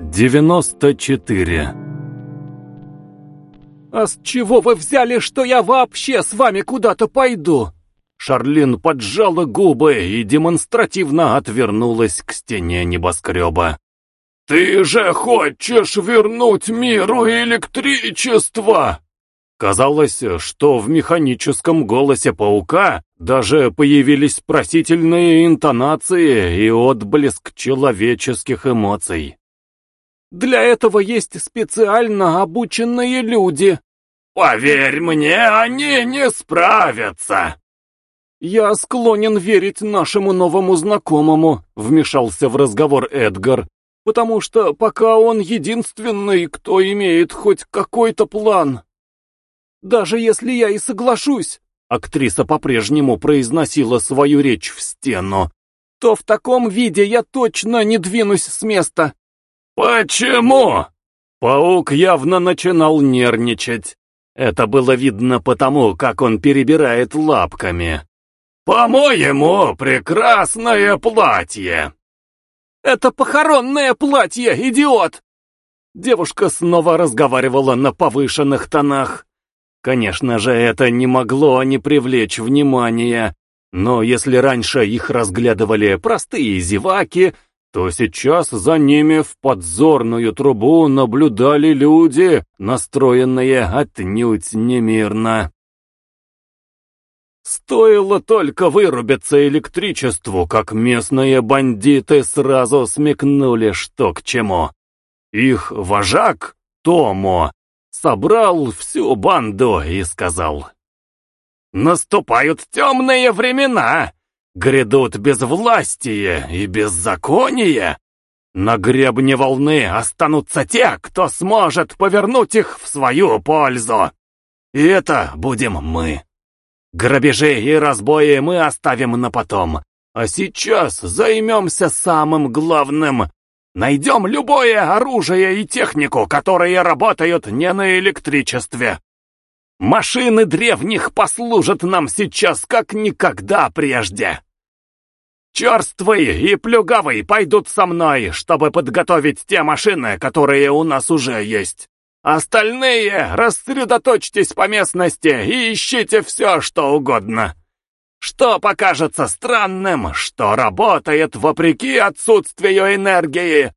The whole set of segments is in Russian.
94 «А с чего вы взяли, что я вообще с вами куда-то пойду?» Шарлин поджала губы и демонстративно отвернулась к стене небоскреба. «Ты же хочешь вернуть миру электричество!» Казалось, что в механическом голосе паука даже появились просительные интонации и отблеск человеческих эмоций. «Для этого есть специально обученные люди». «Поверь мне, они не справятся!» «Я склонен верить нашему новому знакомому», — вмешался в разговор Эдгар, «потому что пока он единственный, кто имеет хоть какой-то план». «Даже если я и соглашусь», — актриса по-прежнему произносила свою речь в стену, «то в таком виде я точно не двинусь с места». «Почему?» Паук явно начинал нервничать. Это было видно потому, как он перебирает лапками. «По-моему, прекрасное платье!» «Это похоронное платье, идиот!» Девушка снова разговаривала на повышенных тонах. Конечно же, это не могло не привлечь внимания, но если раньше их разглядывали простые зеваки, то сейчас за ними в подзорную трубу наблюдали люди, настроенные отнюдь немирно. Стоило только вырубиться электричеству, как местные бандиты сразу смекнули, что к чему. Их вожак, Томо, собрал всю банду и сказал. «Наступают темные времена, грядут безвластие и беззаконие. На гребне волны останутся те, кто сможет повернуть их в свою пользу. И это будем мы». Грабежи и разбои мы оставим на потом. А сейчас займемся самым главным. Найдем любое оружие и технику, которые работают не на электричестве. Машины древних послужат нам сейчас как никогда прежде. Черствый и плюгавый пойдут со мной, чтобы подготовить те машины, которые у нас уже есть. Остальные рассредоточьтесь по местности и ищите все, что угодно. Что покажется странным, что работает вопреки отсутствию энергии.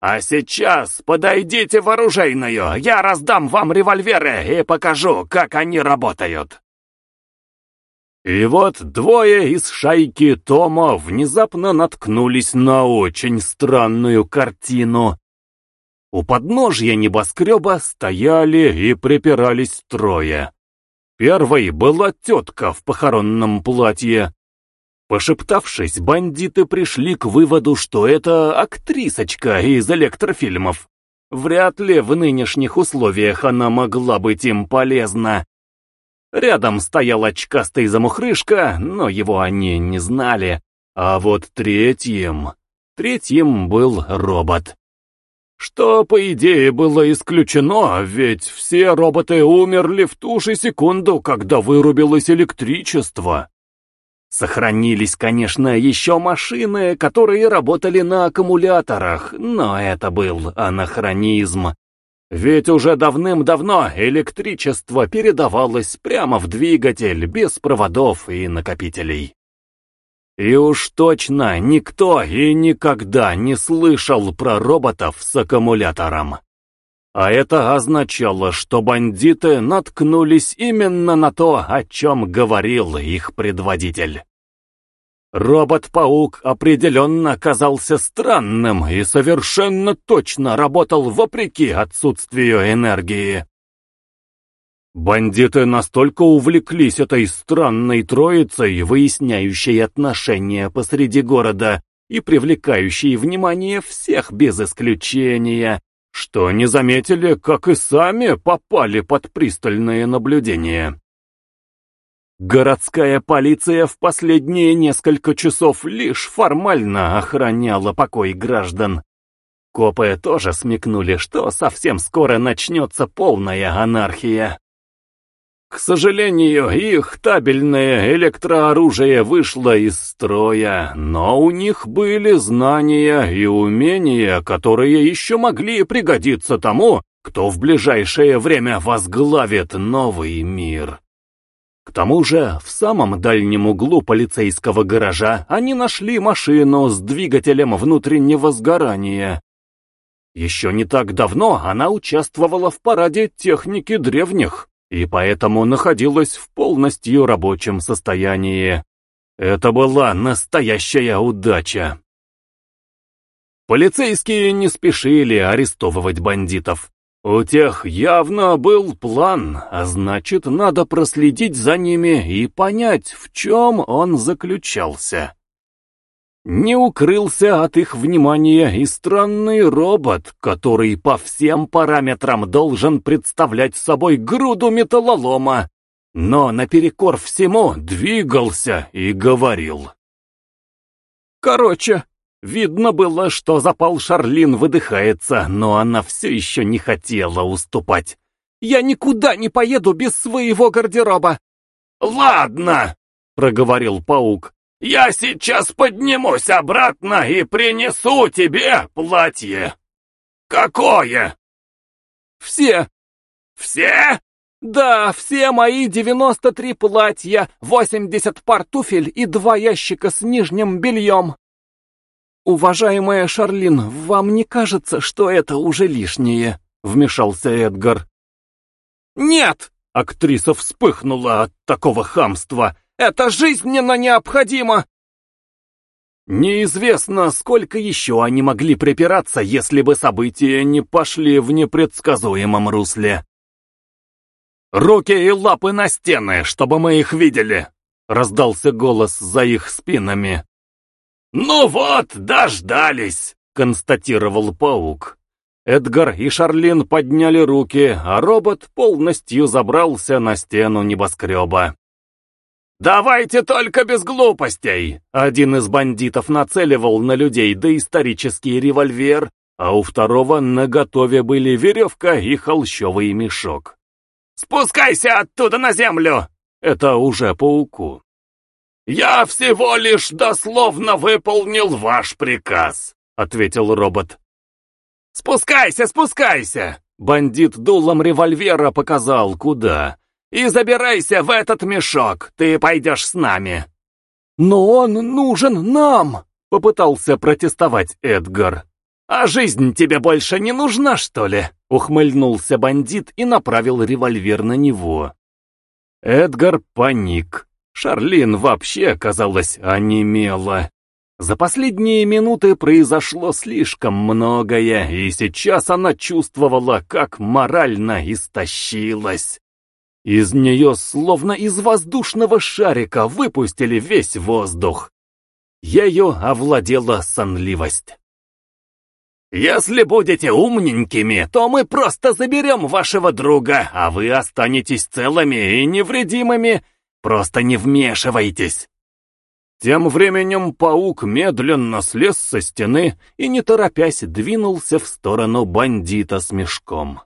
А сейчас подойдите в оружейную, я раздам вам револьверы и покажу, как они работают. И вот двое из шайки Тома внезапно наткнулись на очень странную картину. У подножья небоскреба стояли и припирались трое. Первой была тетка в похоронном платье. Пошептавшись, бандиты пришли к выводу, что это актрисочка из электрофильмов. Вряд ли в нынешних условиях она могла быть им полезна. Рядом стоял очкастый замухрышка, но его они не знали. А вот третьим... Третьим был робот. Что, по идее, было исключено, ведь все роботы умерли в ту же секунду, когда вырубилось электричество. Сохранились, конечно, еще машины, которые работали на аккумуляторах, но это был анахронизм. Ведь уже давным-давно электричество передавалось прямо в двигатель, без проводов и накопителей. И уж точно никто и никогда не слышал про роботов с аккумулятором. А это означало, что бандиты наткнулись именно на то, о чем говорил их предводитель. Робот-паук определенно казался странным и совершенно точно работал вопреки отсутствию энергии. Бандиты настолько увлеклись этой странной троицей, выясняющей отношения посреди города и привлекающей внимание всех без исключения, что не заметили, как и сами попали под пристальное наблюдение. Городская полиция в последние несколько часов лишь формально охраняла покой граждан. Копы тоже смекнули, что совсем скоро начнется полная анархия. К сожалению, их табельное электрооружие вышло из строя, но у них были знания и умения, которые еще могли пригодиться тому, кто в ближайшее время возглавит новый мир. К тому же, в самом дальнем углу полицейского гаража они нашли машину с двигателем внутреннего сгорания. Еще не так давно она участвовала в параде техники древних и поэтому находилась в полностью рабочем состоянии. Это была настоящая удача. Полицейские не спешили арестовывать бандитов. У тех явно был план, а значит, надо проследить за ними и понять, в чем он заключался. Не укрылся от их внимания и странный робот, который по всем параметрам должен представлять собой груду металлолома, но наперекор всему двигался и говорил. Короче, видно было, что запал Шарлин выдыхается, но она все еще не хотела уступать. «Я никуда не поеду без своего гардероба!» «Ладно!» — проговорил паук. Я сейчас поднимусь обратно и принесу тебе платье. Какое? Все. Все? Да, все мои 93 платья, 80 пар туфель и два ящика с нижним бельем. Уважаемая Шарлин, вам не кажется, что это уже лишнее? Вмешался Эдгар. Нет! Актриса вспыхнула от такого хамства. Это жизненно необходимо!» Неизвестно, сколько еще они могли припираться, если бы события не пошли в непредсказуемом русле. «Руки и лапы на стены, чтобы мы их видели!» — раздался голос за их спинами. «Ну вот, дождались!» — констатировал паук. Эдгар и Шарлин подняли руки, а робот полностью забрался на стену небоскреба. «Давайте только без глупостей!» Один из бандитов нацеливал на людей доисторический револьвер, а у второго наготове были веревка и холщовый мешок. «Спускайся оттуда на землю!» Это уже пауку. «Я всего лишь дословно выполнил ваш приказ», — ответил робот. «Спускайся, спускайся!» Бандит дулом револьвера показал, куда и забирайся в этот мешок, ты пойдешь с нами». «Но он нужен нам!» — попытался протестовать Эдгар. «А жизнь тебе больше не нужна, что ли?» — ухмыльнулся бандит и направил револьвер на него. Эдгар паник. Шарлин вообще, казалось, онемела. За последние минуты произошло слишком многое, и сейчас она чувствовала, как морально истощилась. Из нее, словно из воздушного шарика, выпустили весь воздух. Ею овладела сонливость. «Если будете умненькими, то мы просто заберем вашего друга, а вы останетесь целыми и невредимыми. Просто не вмешивайтесь». Тем временем паук медленно слез со стены и, не торопясь, двинулся в сторону бандита с мешком.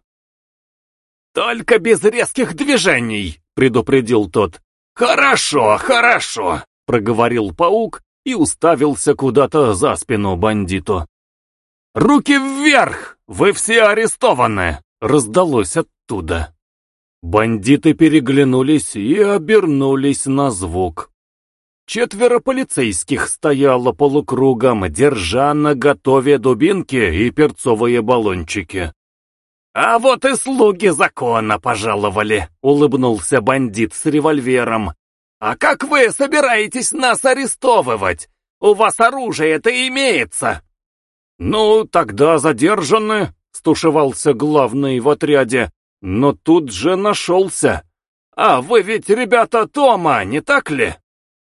«Только без резких движений!» — предупредил тот. «Хорошо, хорошо!» — проговорил паук и уставился куда-то за спину бандиту. «Руки вверх! Вы все арестованы!» — раздалось оттуда. Бандиты переглянулись и обернулись на звук. Четверо полицейских стояло полукругом, держа на готове дубинки и перцовые баллончики. «А вот и слуги закона пожаловали», — улыбнулся бандит с револьвером. «А как вы собираетесь нас арестовывать? У вас оружие-то имеется!» «Ну, тогда задержаны», — стушевался главный в отряде, но тут же нашелся. «А вы ведь ребята Тома, не так ли?»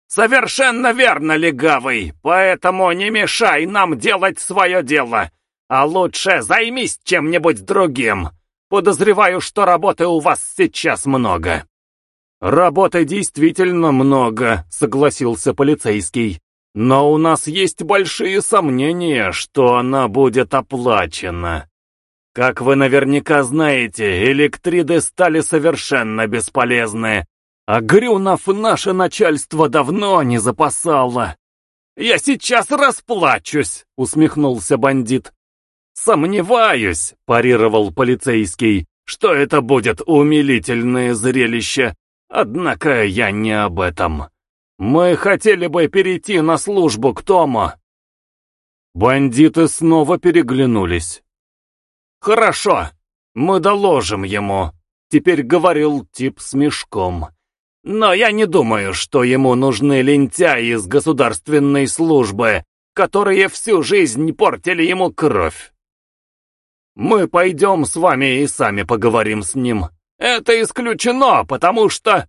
«Совершенно верно, легавый, поэтому не мешай нам делать свое дело. А лучше займись чем-нибудь другим. Подозреваю, что работы у вас сейчас много». «Работы действительно много», — согласился полицейский. «Но у нас есть большие сомнения, что она будет оплачена». Как вы наверняка знаете, электриды стали совершенно бесполезны, а грюнов наше начальство давно не запасало. «Я сейчас расплачусь!» — усмехнулся бандит. «Сомневаюсь», — парировал полицейский, — «что это будет умилительное зрелище. Однако я не об этом. Мы хотели бы перейти на службу к Тому». Бандиты снова переглянулись. «Хорошо, мы доложим ему», — теперь говорил тип с мешком. «Но я не думаю, что ему нужны лентяи из государственной службы, которые всю жизнь портили ему кровь. Мы пойдем с вами и сами поговорим с ним. Это исключено, потому что...»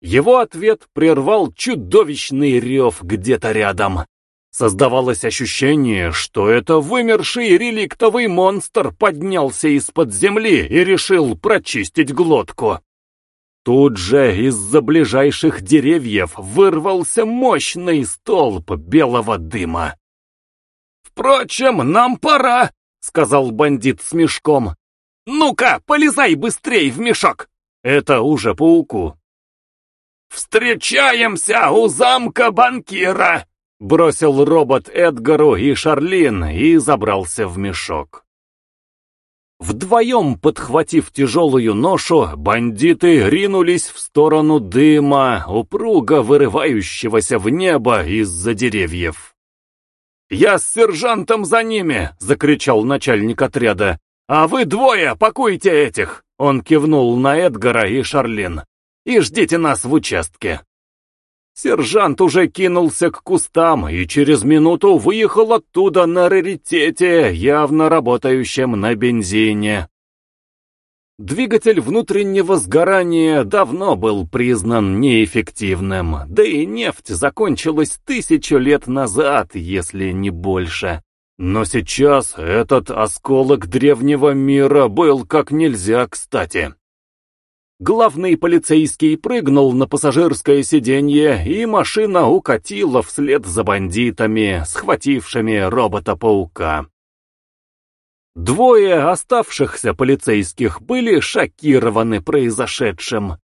Его ответ прервал чудовищный рев где-то рядом. Создавалось ощущение, что это вымерший реликтовый монстр поднялся из-под земли и решил прочистить глотку. Тут же из-за ближайших деревьев вырвался мощный столб белого дыма. «Впрочем, нам пора», — сказал бандит с мешком. «Ну-ка, полезай быстрей в мешок!» Это уже пауку. «Встречаемся у замка банкира!» Бросил робот Эдгару и Шарлин и забрался в мешок. Вдвоем, подхватив тяжелую ношу, бандиты ринулись в сторону дыма, упруго вырывающегося в небо из-за деревьев. «Я с сержантом за ними!» — закричал начальник отряда. «А вы двое пакуйте этих!» — он кивнул на Эдгара и Шарлин. «И ждите нас в участке!» Сержант уже кинулся к кустам и через минуту выехал оттуда на раритете, явно работающем на бензине. Двигатель внутреннего сгорания давно был признан неэффективным, да и нефть закончилась тысячу лет назад, если не больше. Но сейчас этот осколок древнего мира был как нельзя кстати. Главный полицейский прыгнул на пассажирское сиденье, и машина укатила вслед за бандитами, схватившими робота-паука. Двое оставшихся полицейских были шокированы произошедшим.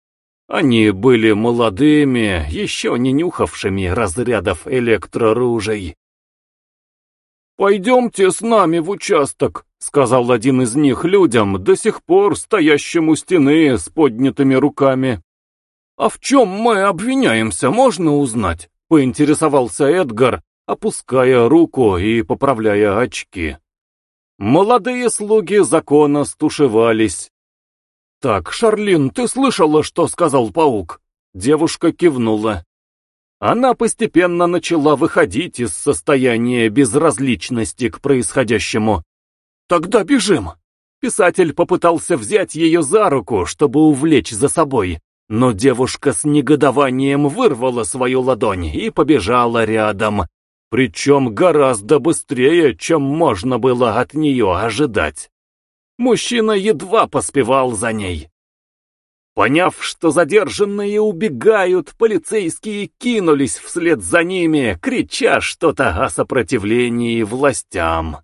Они были молодыми, еще не нюхавшими разрядов электроружей. «Пойдемте с нами в участок», — сказал один из них людям, до сих пор стоящим у стены с поднятыми руками. «А в чем мы обвиняемся, можно узнать?» — поинтересовался Эдгар, опуская руку и поправляя очки. Молодые слуги закона стушевались. «Так, Шарлин, ты слышала, что сказал паук?» Девушка кивнула. Она постепенно начала выходить из состояния безразличности к происходящему. «Тогда бежим!» Писатель попытался взять ее за руку, чтобы увлечь за собой, но девушка с негодованием вырвала свою ладонь и побежала рядом, причем гораздо быстрее, чем можно было от нее ожидать. Мужчина едва поспевал за ней. Поняв, что задержанные убегают, полицейские кинулись вслед за ними, крича что-то о сопротивлении властям.